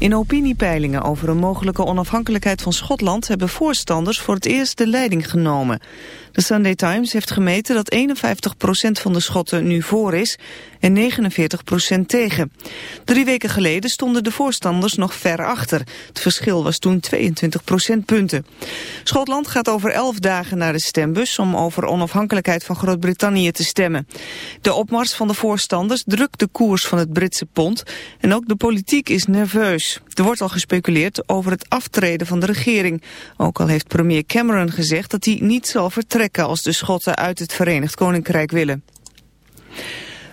In opiniepeilingen over een mogelijke onafhankelijkheid van Schotland... hebben voorstanders voor het eerst de leiding genomen. De Sunday Times heeft gemeten dat 51% van de Schotten nu voor is en 49% tegen. Drie weken geleden stonden de voorstanders nog ver achter. Het verschil was toen 22 procentpunten. Schotland gaat over elf dagen naar de stembus om over onafhankelijkheid van Groot-Brittannië te stemmen. De opmars van de voorstanders drukt de koers van het Britse pond en ook de politiek is nerveus. Er wordt al gespeculeerd over het aftreden van de regering. Ook al heeft premier Cameron gezegd dat hij niet zal vertrekken als de Schotten uit het Verenigd Koninkrijk willen.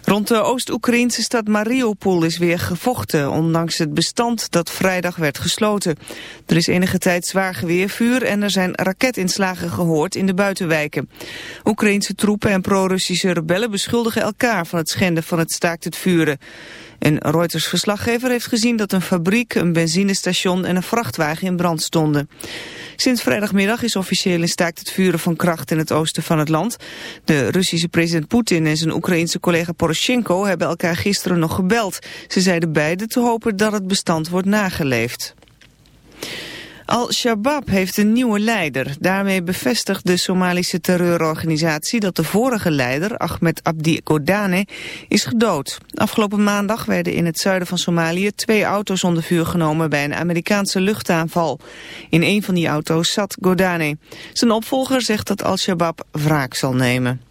Rond de Oost-Oekraïnse stad Mariupol is weer gevochten, ondanks het bestand dat vrijdag werd gesloten. Er is enige tijd zwaar geweervuur en er zijn raketinslagen gehoord in de buitenwijken. Oekraïnse troepen en pro-Russische rebellen beschuldigen elkaar van het schenden van het staakt het vuren. Een Reuters-verslaggever heeft gezien dat een fabriek, een benzinestation en een vrachtwagen in brand stonden. Sinds vrijdagmiddag is officieel in staakt het vuren van kracht in het oosten van het land. De Russische president Poetin en zijn Oekraïense collega Poroshenko hebben elkaar gisteren nog gebeld. Ze zeiden beide te hopen dat het bestand wordt nageleefd. Al-Shabaab heeft een nieuwe leider. Daarmee bevestigt de Somalische terreurorganisatie dat de vorige leider, Ahmed Abdi Godane, is gedood. Afgelopen maandag werden in het zuiden van Somalië twee auto's onder vuur genomen bij een Amerikaanse luchtaanval. In een van die auto's zat Godane. Zijn opvolger zegt dat Al-Shabaab wraak zal nemen.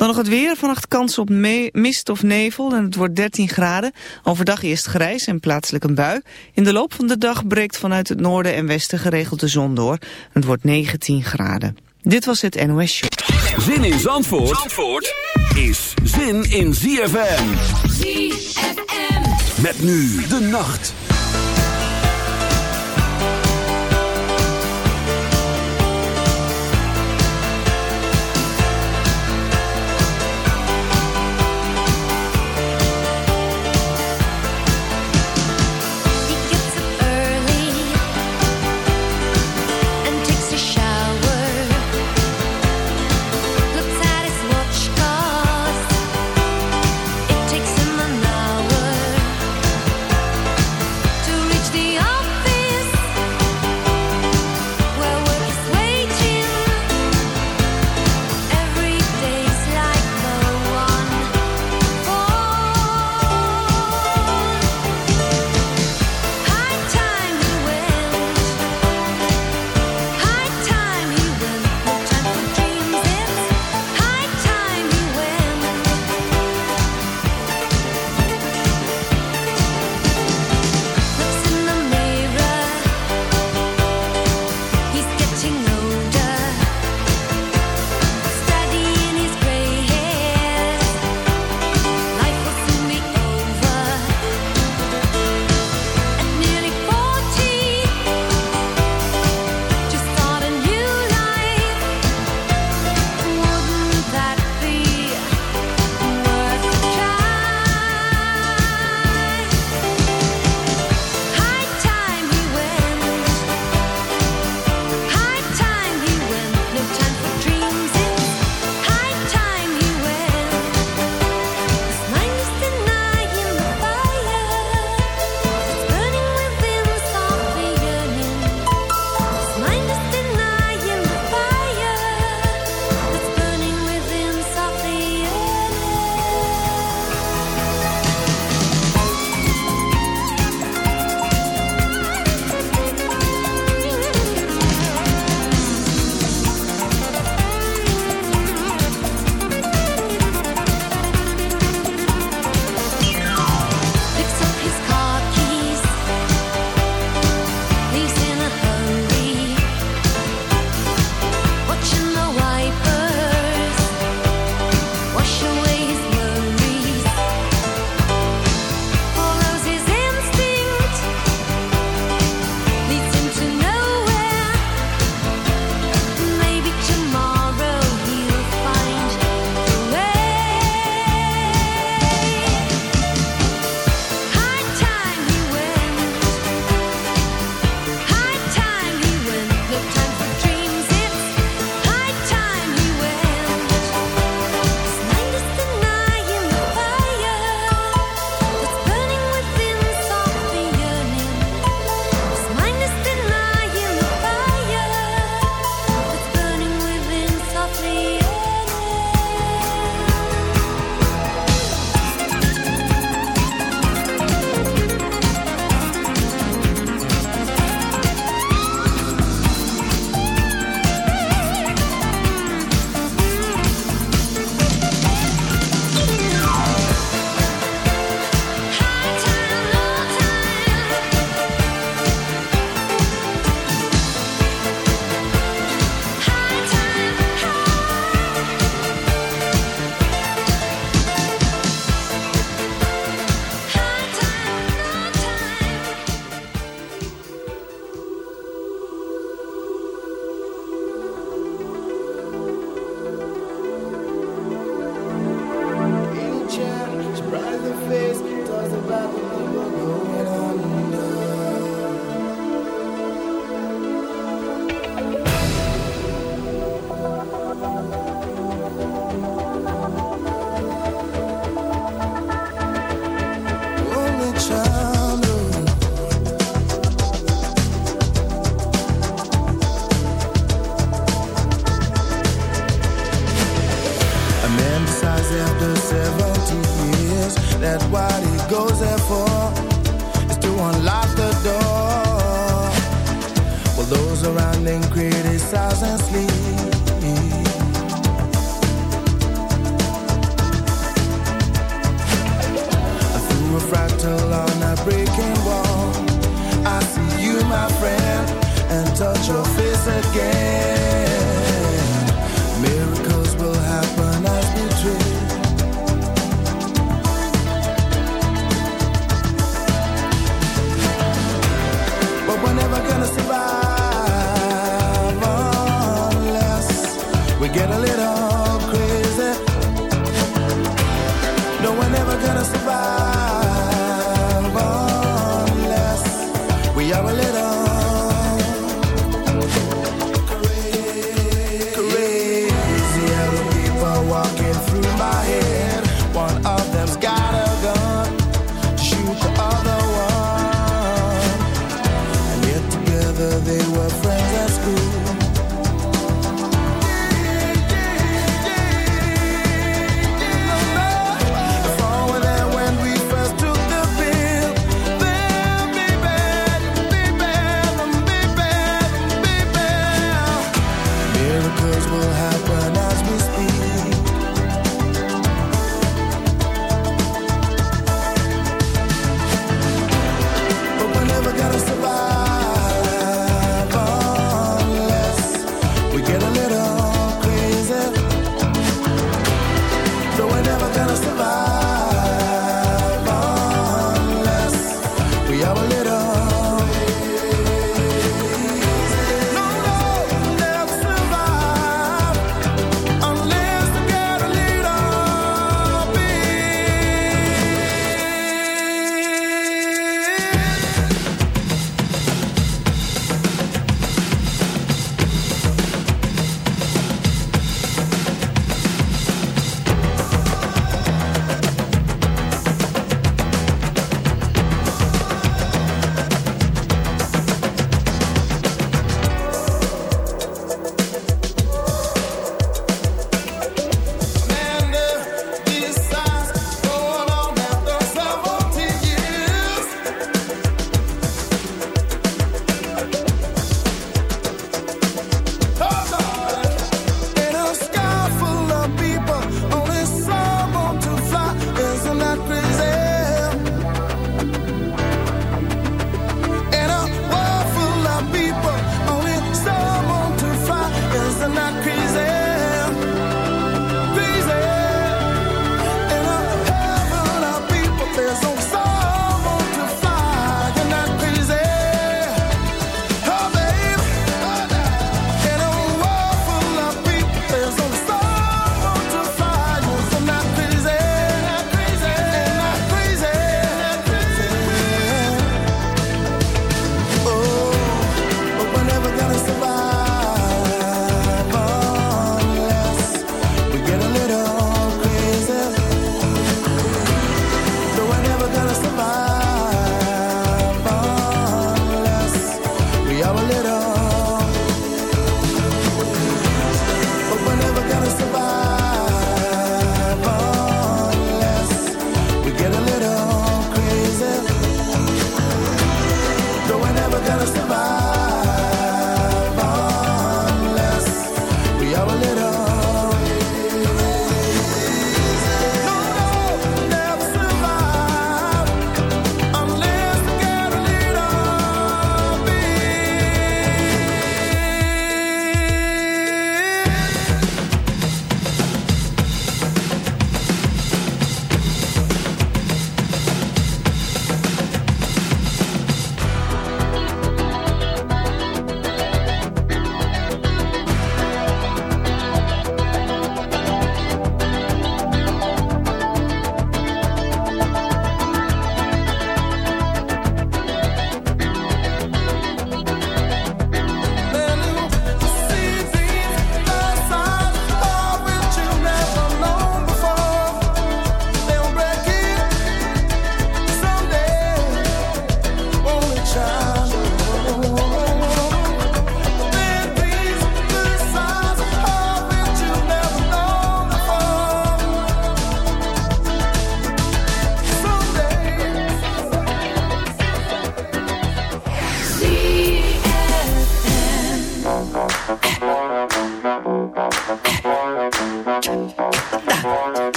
Dan nog het weer. Vannacht kans op mist of nevel en het wordt 13 graden. Overdag eerst grijs en plaatselijk een bui. In de loop van de dag breekt vanuit het noorden en westen geregeld de zon door. Het wordt 19 graden. Dit was het NOS Show. Zin in Zandvoort, Zandvoort is zin in ZFM. ZFM. Met nu de nacht.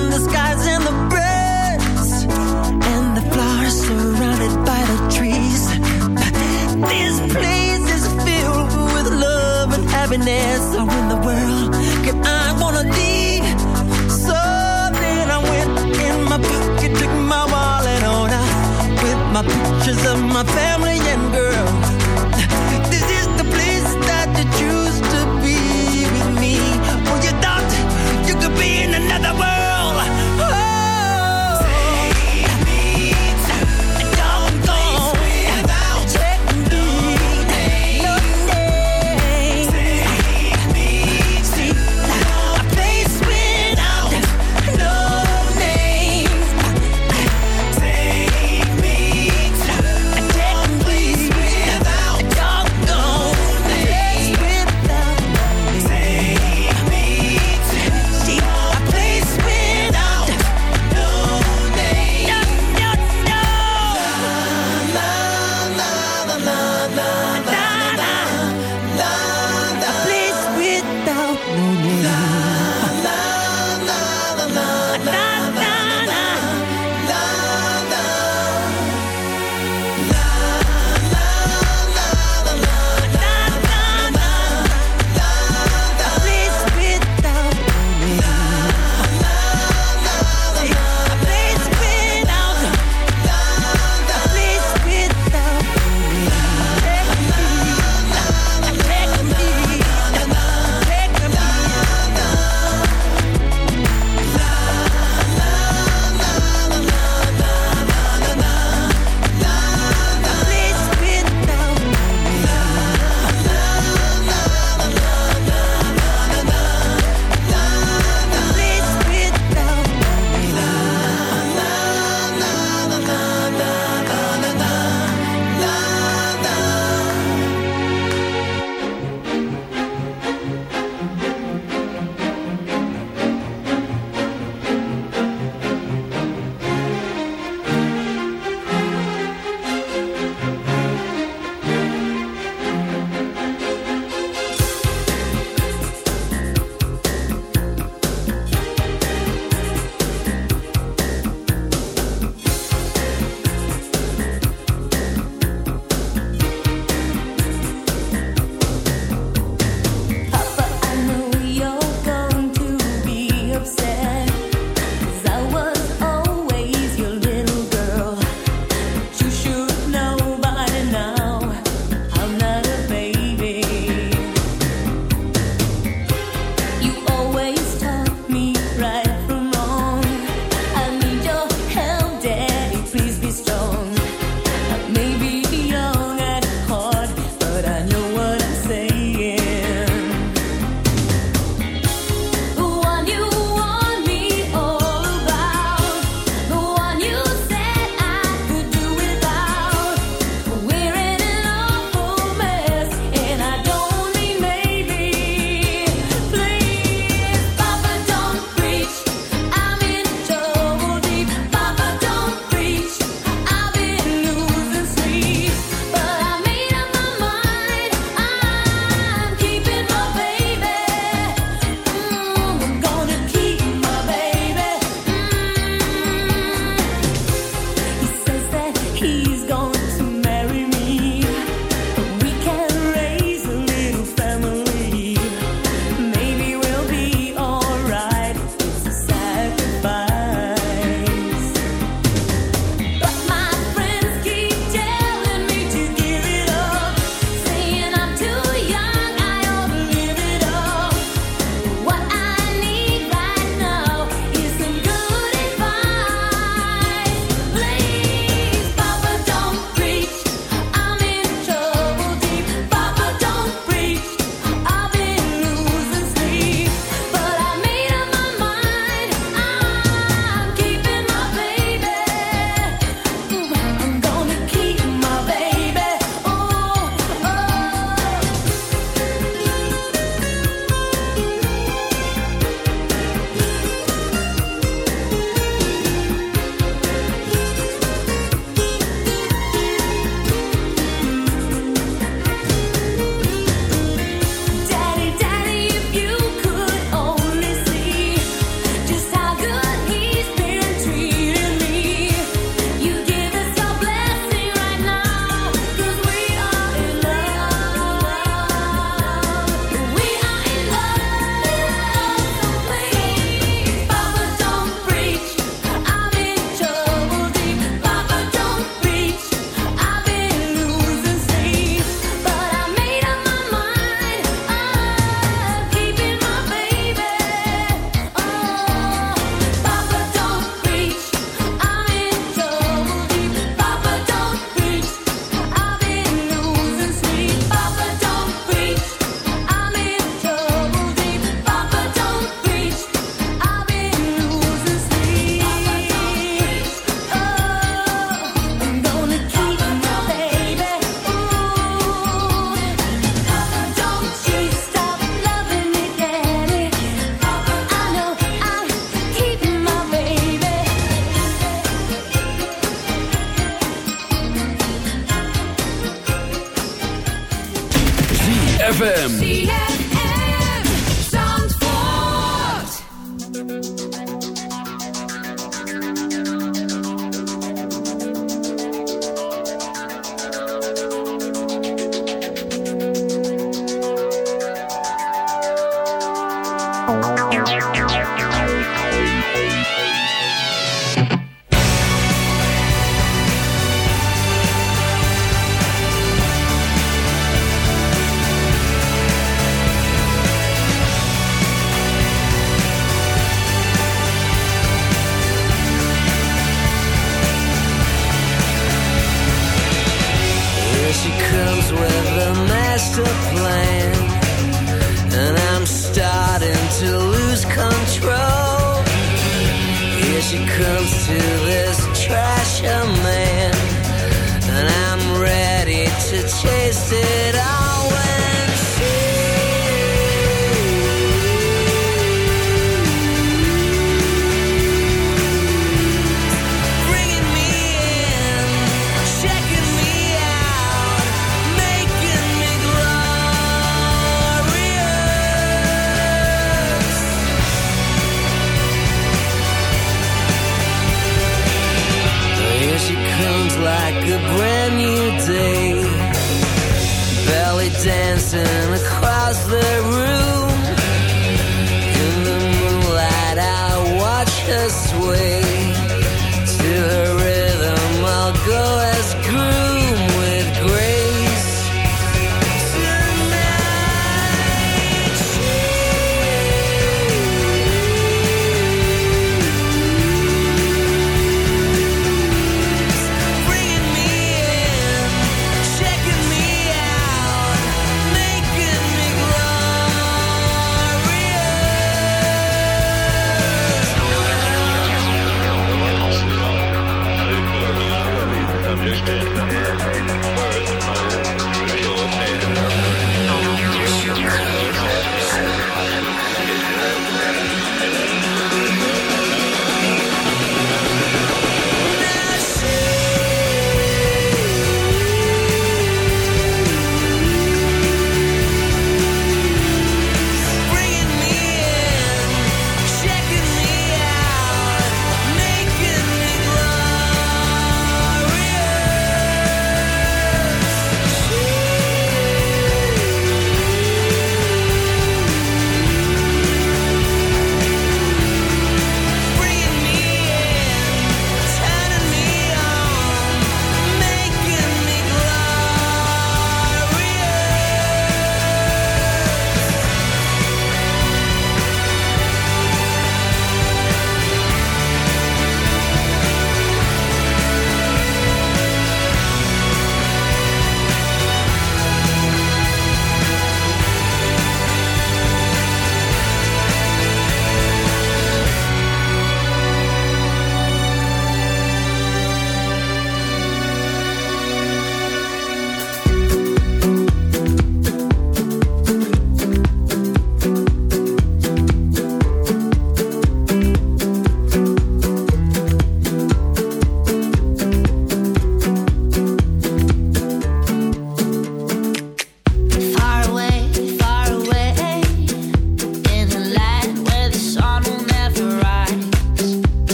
Grass and the skies a brand new day. Belly dancing across the room.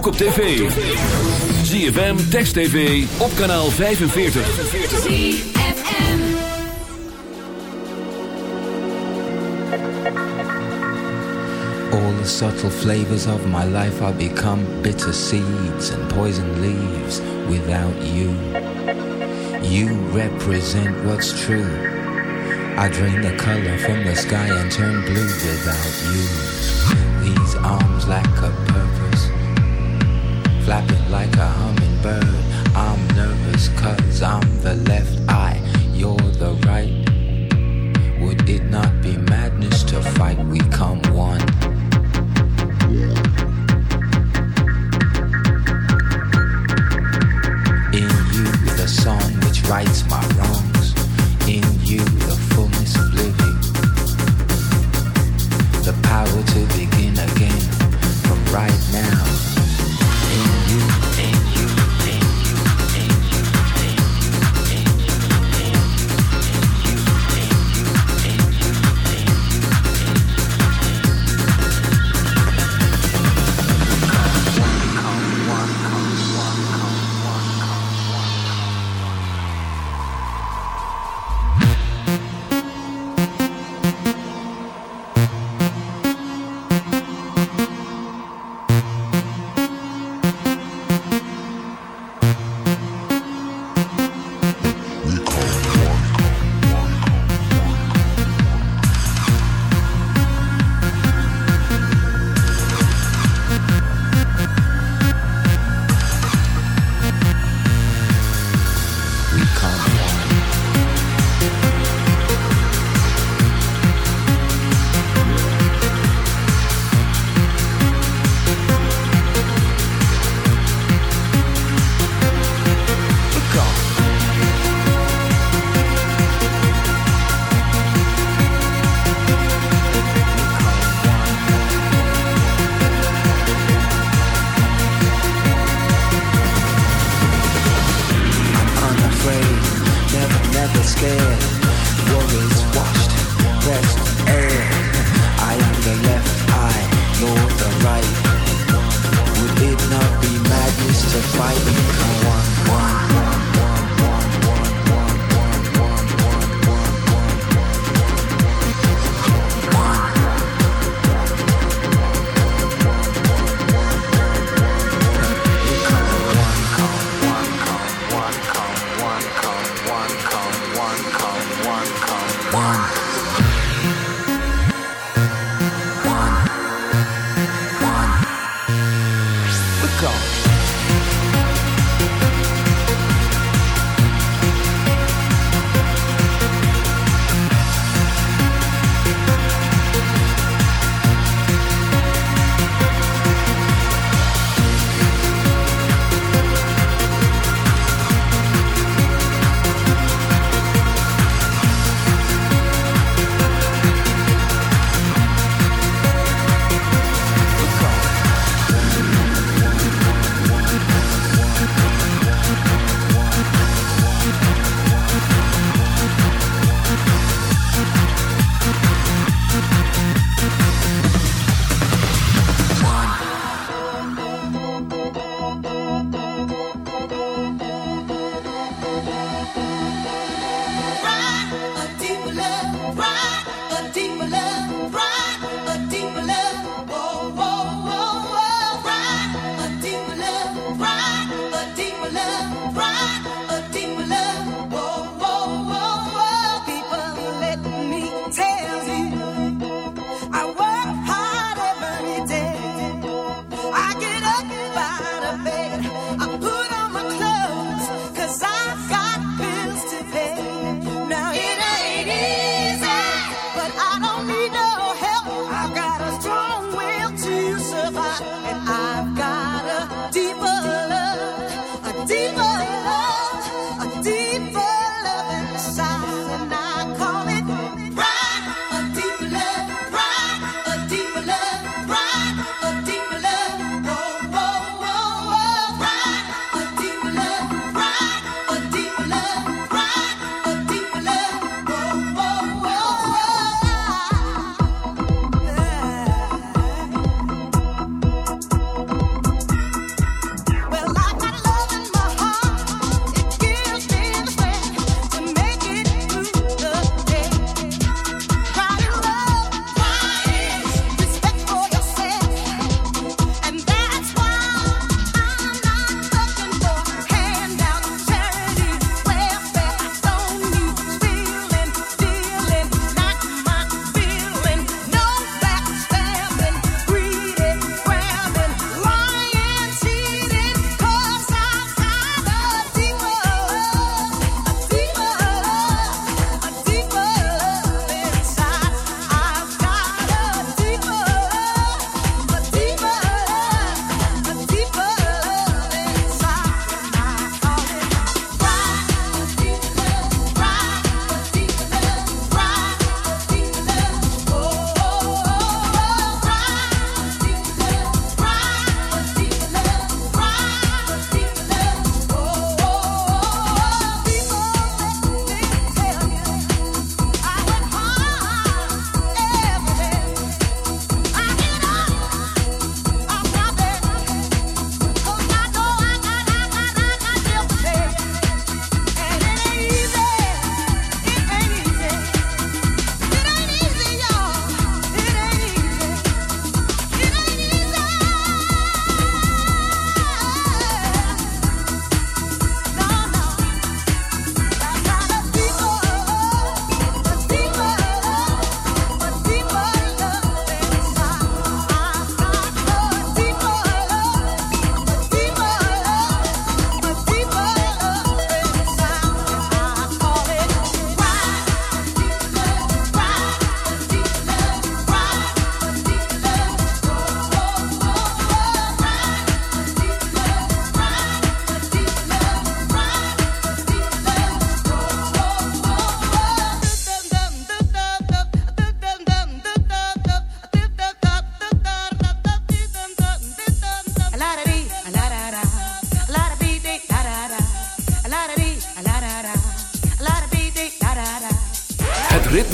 Ook op tv. ZFM, Text TV, op kanaal 45. ZFM. All the subtle flavors of my life are become bitter seeds and poison leaves without you. You represent what's true. I drain the color from the sky and turn blue without you. These arms lack a purpose, flapping like a hummingbird. I'm nervous cause I'm the left eye, you're the right. Would it not be madness to fight? We come one. In you, the song which rights my wrongs. In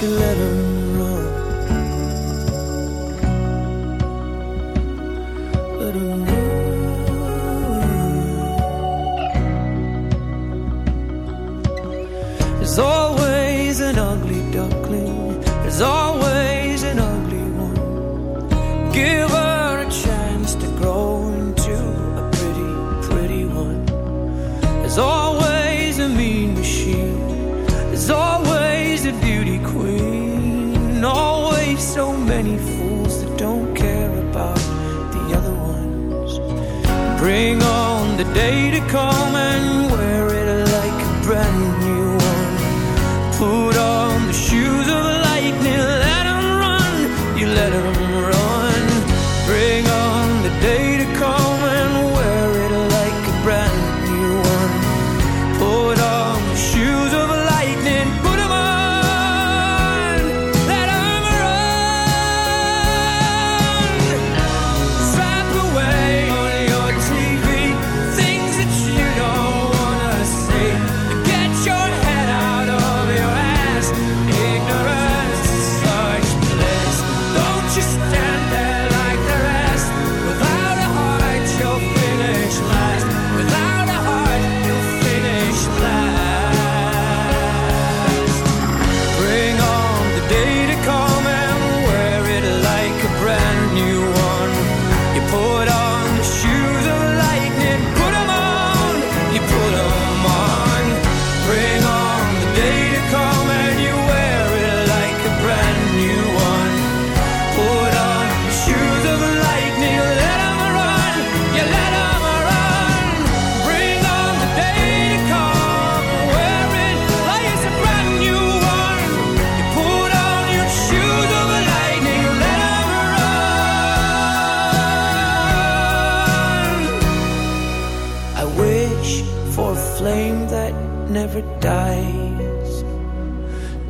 could let him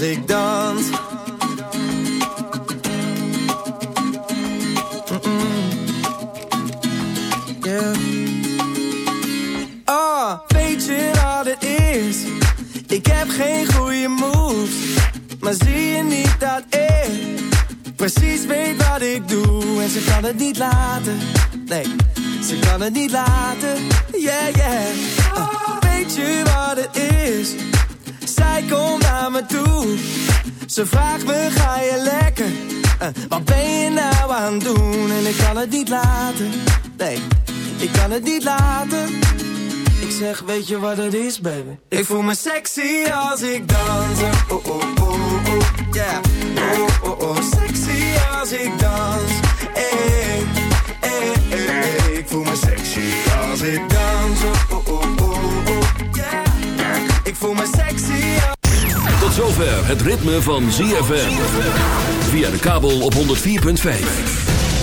als ik. Laten. Nee, ik kan het niet laten. Ik zeg, weet je wat het is, baby? Ik voel me sexy als ik dans. Oh, oh, oh, oh, yeah. Oh, oh, oh, sexy als ik dans. Hey, hey, hey. Ik voel me sexy als ik dans. Oh, oh, oh, oh, oh, yeah. Ik voel me sexy als... Tot zover het ritme van ZFM. Via de kabel op 104.5.